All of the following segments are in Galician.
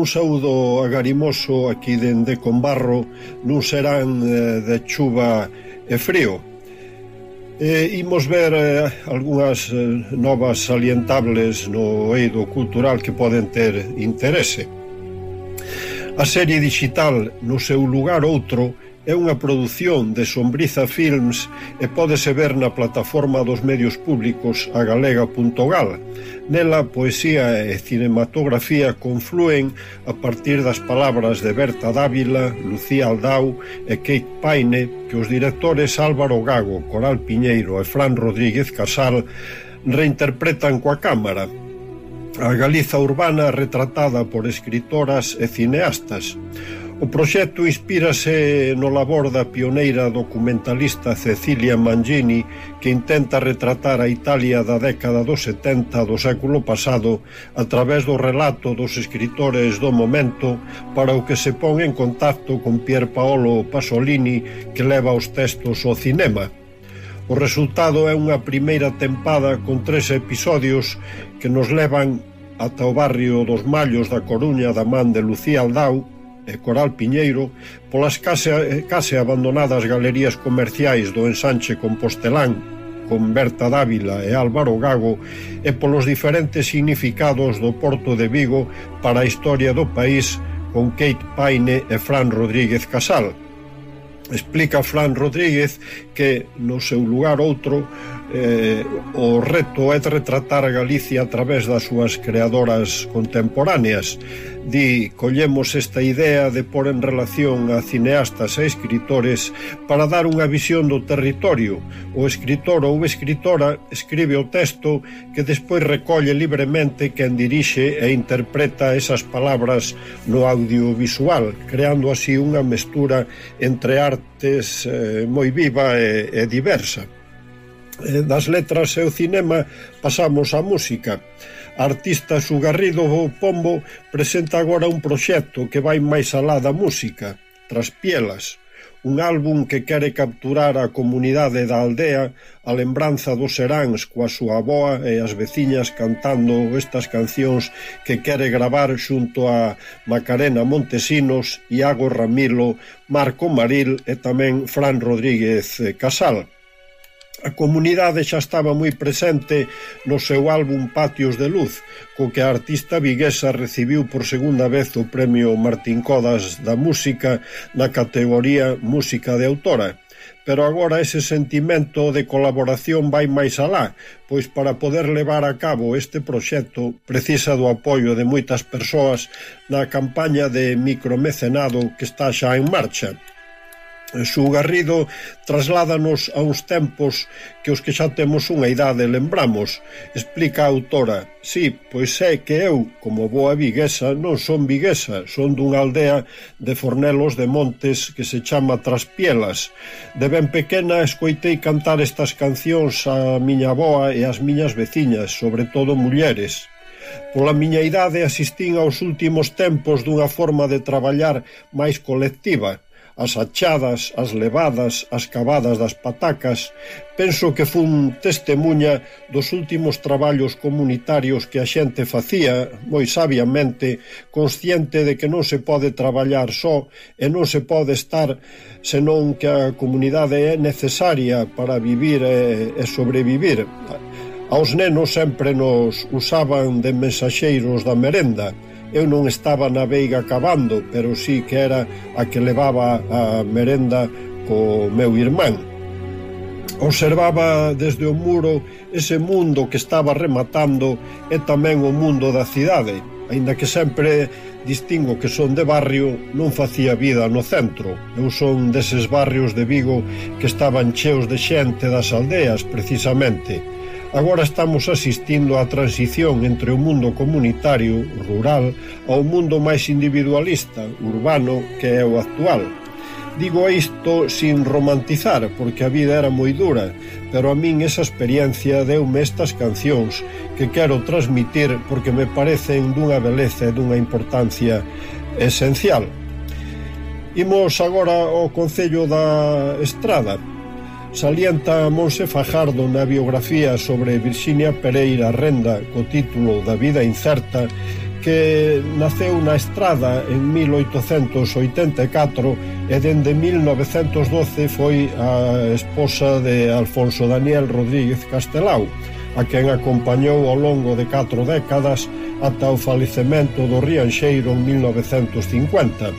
Un saúdo agarimoso aquí dende Conbarro nun serán eh, de chuva e frío. E imos ver eh, algunhas eh, novas salientables no eido cultural que poden ter interese. A serie digital no seu lugar outro É unha produción de Sombriza Films e pódese ver na plataforma dos medios públicos agalega.gal. Nela, poesía e cinematografía confluen a partir das palabras de Berta Dávila, Lucía Aldau e Kate Paine que os directores Álvaro Gago, Coral Piñeiro e Fran Rodríguez Casal reinterpretan coa cámara, a Galiza urbana retratada por escritoras e cineastas. O proxecto inspírase no labor da pioneira documentalista Cecilia Mangini que intenta retratar a Italia da década dos 70 do século pasado a través do relato dos escritores do momento para o que se pon en contacto con Pier Paolo Pasolini que leva os textos ao cinema. O resultado é unha primeira tempada con tres episodios que nos levan ata o barrio dos Mallos da Coruña da man de Lucía Aldao e Coral Piñeiro polas case, case abandonadas galerías comerciais do ensanche Compostelán con Berta Dávila e Álvaro Gago e polos diferentes significados do Porto de Vigo para a historia do país con Kate Paine e Fran Rodríguez Casal. Explica Fran Rodríguez que, no seu lugar outro, eh, o reto é retratar a Galicia a través das súas creadoras contemporáneas. Di, collemos esta idea de pôr en relación a cineastas e escritores para dar unha visión do territorio. O escritor ou escritora escribe o texto que despois recolle libremente quen dirixe e interpreta esas palabras no audiovisual, creando así unha mestura entre artes eh, moi viva e, e diversa. Eh, das letras e o cinema pasamos á música. A artista Sugarrido Pombo presenta agora un proxecto que vai máis alá da música, Traspielas, un álbum que quere capturar a comunidade da aldea a lembranza dos seráns coa súa boa e as veciñas cantando estas cancións que quere gravar xunto a Macarena Montesinos, Iago Ramilo, Marco Maril e tamén Fran Rodríguez Casal. A comunidade xa estaba moi presente no seu álbum Patios de Luz, co que a artista viguesa recibiu por segunda vez o premio Martín Codas da Música na categoría Música de Autora pero agora ese sentimento de colaboración vai máis alá, pois para poder levar a cabo este proxecto precisa do apoio de moitas persoas na campaña de micromecenado que está xa en marcha. Xu Garrido trasládanos a uns tempos que os que xa temos unha idade lembramos, explica a autora. Si, sí, pois é que eu, como boa viguesa, non son viguesa, son dunha aldea de fornelos de montes que se chama Traspielas. De ben pequena escoitei cantar estas cancións a miña boa e as miñas veciñas, sobre todo mulleres. Pola miña idade asistín aos últimos tempos dunha forma de traballar máis colectiva, as achadas, as levadas, as cavadas das patacas, penso que fun testemunha dos últimos traballos comunitarios que a xente facía, moi sabiamente, consciente de que non se pode traballar só e non se pode estar senón que a comunidade é necesaria para vivir e, e sobrevivir. Aos nenos sempre nos usaban de mensaxeiros da merenda, Eu non estaba na veiga cavando, pero sí que era a que levaba a merenda co meu irmán. Observaba desde o muro ese mundo que estaba rematando e tamén o mundo da cidade. Aínda que sempre distingo que son de barrio, non facía vida no centro. Eu son deses barrios de Vigo que estaban cheos de xente das aldeas, precisamente. Agora estamos asistindo á transición entre o mundo comunitario, rural, ao mundo máis individualista, urbano, que é o actual. Digo isto sin romantizar, porque a vida era moi dura, pero a min esa experiencia deume estas cancións que quero transmitir porque me parecen dunha beleza e dunha importancia esencial. Imos agora ao Concello da Estrada, Salienta a Monse Fajardo na biografía sobre Virxinia Pereira Renda co título Da vida incerta que naceu na estrada en 1884 e dende 1912 foi a esposa de Alfonso Daniel Rodríguez Castelao, a quen acompañou ao longo de catro décadas ata o falecemento do Rianxeiro en 1950.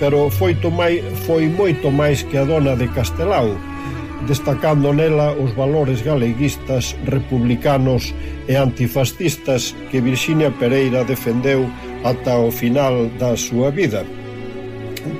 Pero foi, tomai, foi moito máis que a dona de Castelao, destacando nela os valores galeguistas, republicanos e antifascistas que Virxinia Pereira defendeu ata o final da súa vida.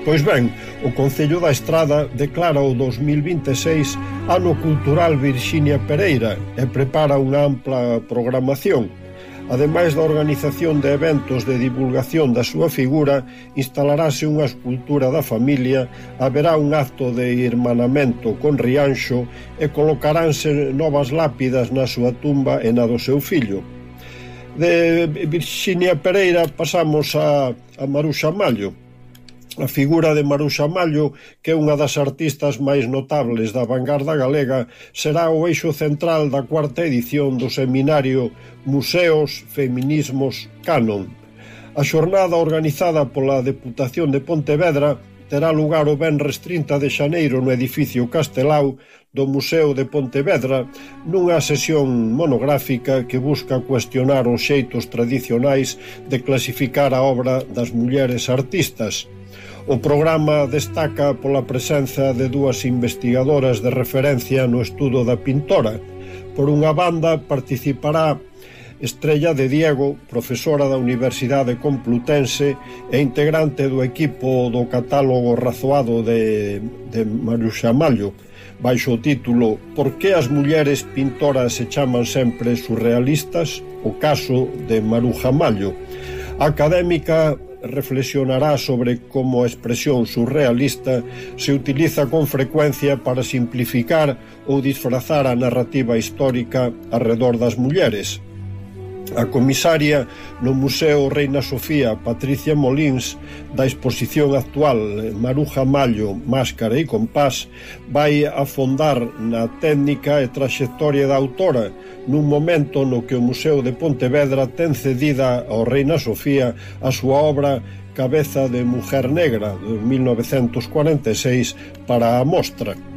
Pois ben, o Concello da Estrada declara o 2026 Ano Cultural Virxinia Pereira e prepara unha ampla programación Ademais da organización de eventos de divulgación da súa figura, instalarase unha escultura da familia, haberá un acto de irmanamento con Rianxo e colocaránse novas lápidas na súa tumba e na do seu fillo. De Virxinia Pereira pasamos a, a Maruxa Mallo, a figura de Maruxa Mallo, que é unha das artistas máis notables da vanguarda galega, será o eixo central da cuarta edición do seminario Museos, Feminismos, Canon. A xornada organizada pola Deputación de Pontevedra terá lugar o Benres 30 de xaneiro no edificio Castelau do Museo de Pontevedra nunha sesión monográfica que busca cuestionar os xeitos tradicionais de clasificar a obra das mulleres artistas – O programa destaca pola presenza de dúas investigadoras de referencia no estudo da pintora. Por unha banda participará Estrella de Diego, profesora da Universidade Complutense e integrante do equipo do catálogo razoado de, de Maruxa Mallo, baixo o título Por que as mulleres pintoras se chaman sempre surrealistas? O caso de Maruja Mallo. Académica reflexionará sobre como a expresión surrealista se utiliza con frecuencia para simplificar ou disfrazar a narrativa histórica arredor das mulleres, A comisaria no Museo Reina Sofía, Patricia Molins, da exposición actual Maruja Mallo, Máscara e Compás, vai afondar na técnica e traxectoria da autora nun momento no que o Museo de Pontevedra ten cedida ao Reina Sofía a súa obra Cabeza de Mujer Negra de 1946 para a mostra.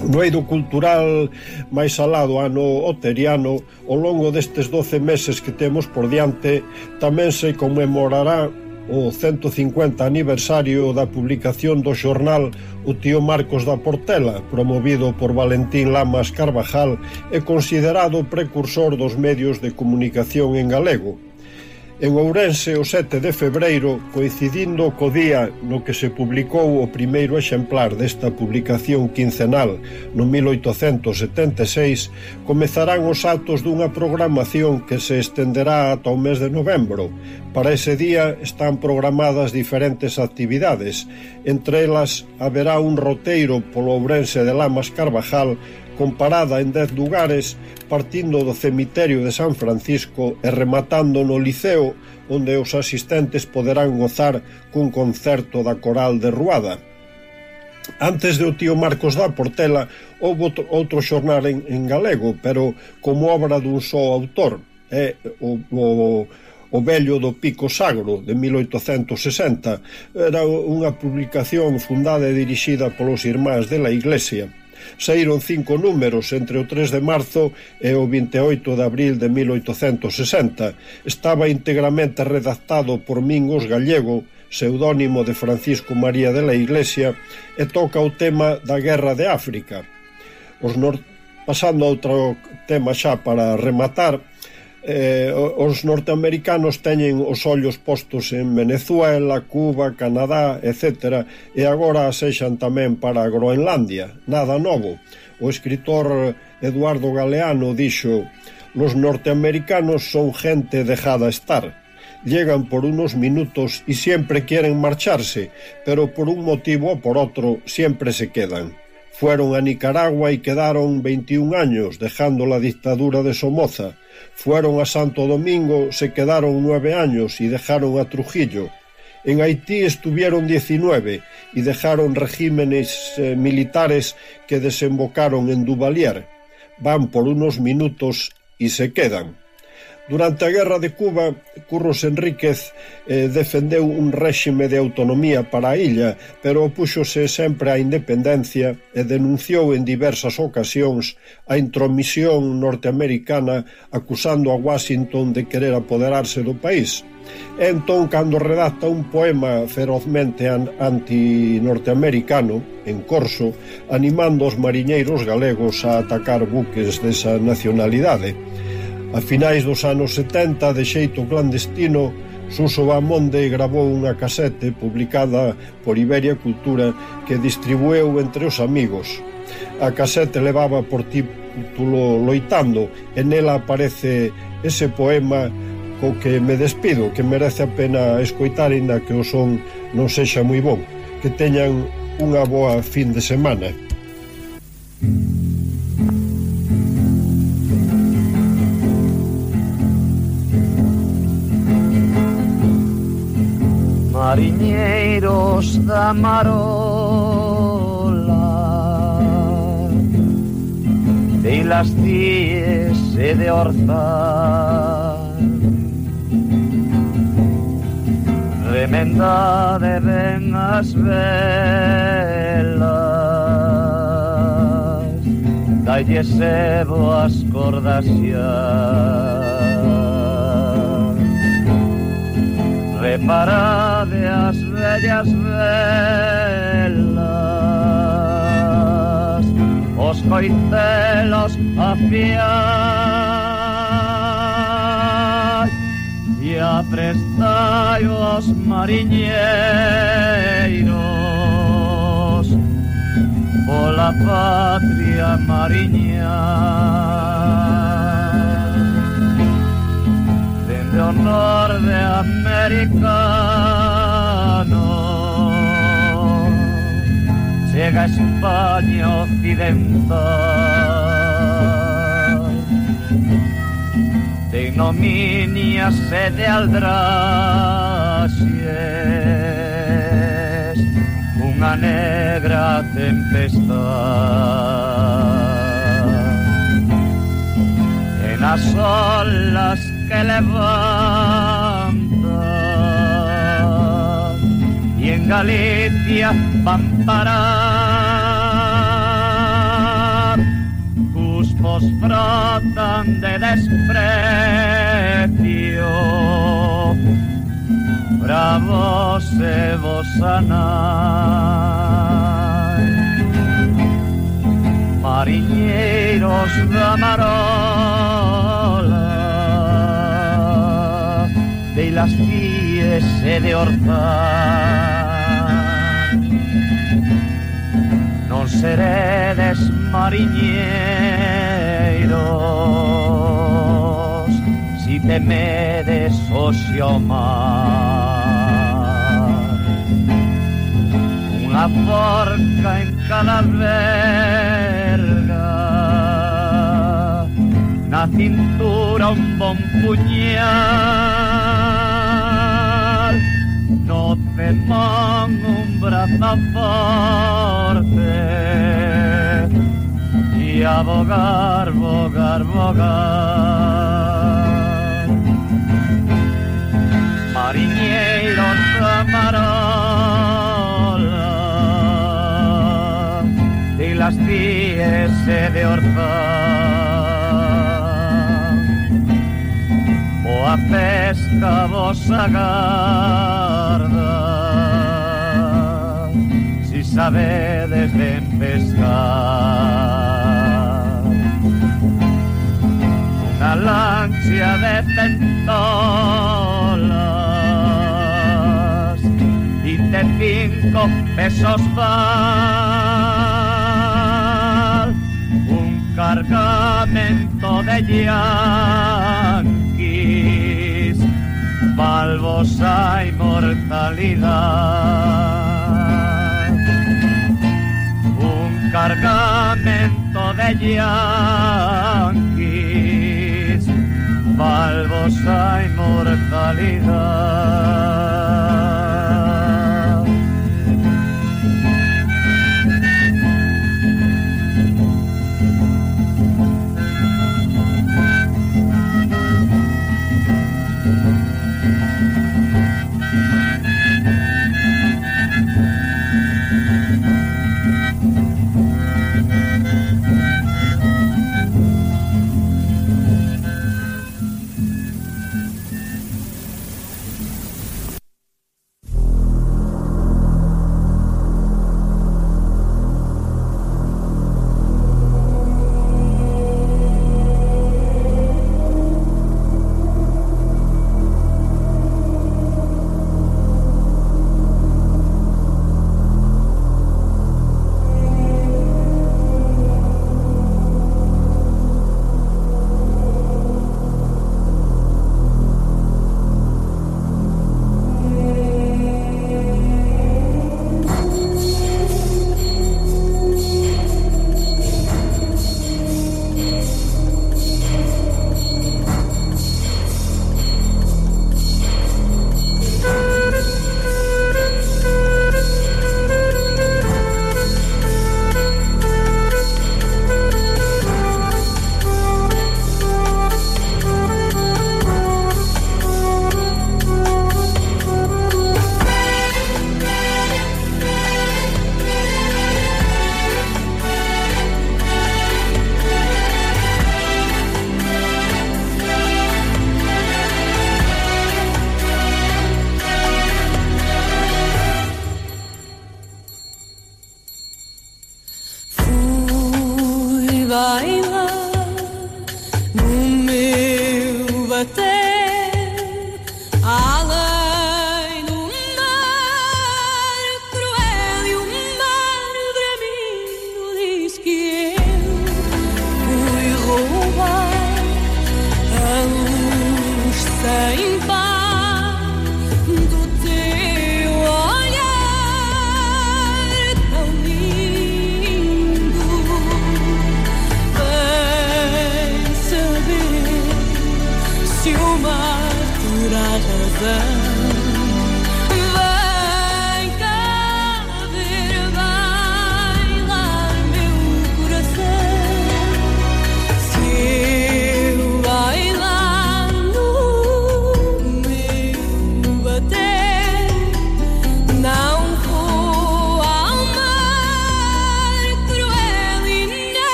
No eido cultural máis alado ano oteriano, ao longo destes 12 meses que temos por diante, tamén se conmemorará o 150 aniversario da publicación do xornal O tío Marcos da Portela, promovido por Valentín Lamas Carvajal e considerado precursor dos medios de comunicación en galego. En Ourense o 7 de febreiro, coincidindo co día no que se publicou o primeiro exemplar desta publicación quincenal no 1876, comezarán os actos dunha programación que se estenderá ata o mes de novembro. Para ese día están programadas diferentes actividades. Entre elas haberá un roteiro polo Ourense de Lamas Carvajal comparada en dez lugares partindo do cemiterio de San Francisco e rematando no Liceo onde os asistentes poderán gozar cun concerto da Coral de Ruada. Antes do tío Marcos da Portela houve outro xornal en, en galego, pero como obra dun só autor, é o, o, o vello do Pico Sagro de 1860 era unha publicación fundada e dirixida polos irmáns de la Iglesia saíron cinco números entre o 3 de marzo e o 28 de abril de 1860. Estaba íntegramente redactado por Mingos Gallego, seudónimo de Francisco María de la Iglesia, e toca o tema da Guerra de África. Os nor... Pasando a outro tema xa para rematar, eh, os norteamericanos teñen os ollos postos en Venezuela, Cuba, Canadá, etc. E agora sexan tamén para Groenlandia. Nada novo. O escritor Eduardo Galeano dixo «Los norteamericanos son gente dejada estar». Llegan por unos minutos y siempre quieren marcharse, pero por un motivo o por otro siempre se quedan. Fueron a Nicaragua y quedaron 21 años dejando la dictadura de Somoza Fueron a Santo Domingo, se quedaron nueve años y dejaron a Trujillo. En Haití estuvieron 19 y dejaron regímenes eh, militares que desembocaron en Duvalier. Van por unos minutos y se quedan. Durante a Guerra de Cuba, Curros Enríquez eh, defendeu un réxime de autonomía para a illa, pero opúxose sempre á independencia e denunciou en diversas ocasións a intromisión norteamericana acusando a Washington de querer apoderarse do país. E entón, cando redacta un poema ferozmente anti-norteamericano, en corso, animando os mariñeiros galegos a atacar buques desa nacionalidade, A finais dos anos 70, de xeito clandestino, Suso Bamonde gravou unha casete publicada por Iberia Cultura que distribueu entre os amigos. A casete levaba por título Loitando e nela aparece ese poema co que me despido, que merece a pena escoitar inda que o son non sexa moi bon. Que teñan unha boa fin de semana. Mm. mariñeiros da marola. De las tíes e de orzal remendade ben as velas. Dalle sebo as cordas xa preparad las bellas velas, os coicelos afiad y aprestaos mariñeiros por la patria mariña. De honor de amor americano llega a España occidental. De ignominia sede al una negra tempestad. En las olas que le van Galicia van parar cuspos frotan de desprecio bravos se vos mariñeiros da marola de las pies de Orzán. Seredes mariñeiros si temedes o mar. Unha forca en cada verga na cintura un bon puñal que son un brazaforte y a bogar, bogar, bogar. Mariñeiros camarolas y las pies de orzar. la pesca bossa si sabedes ben pescar una lancia de centolas y de cinco pesos val un cargamento de llanto malvosa inmortalidad. Un cargamento de yanquis, malvosa inmortalidad.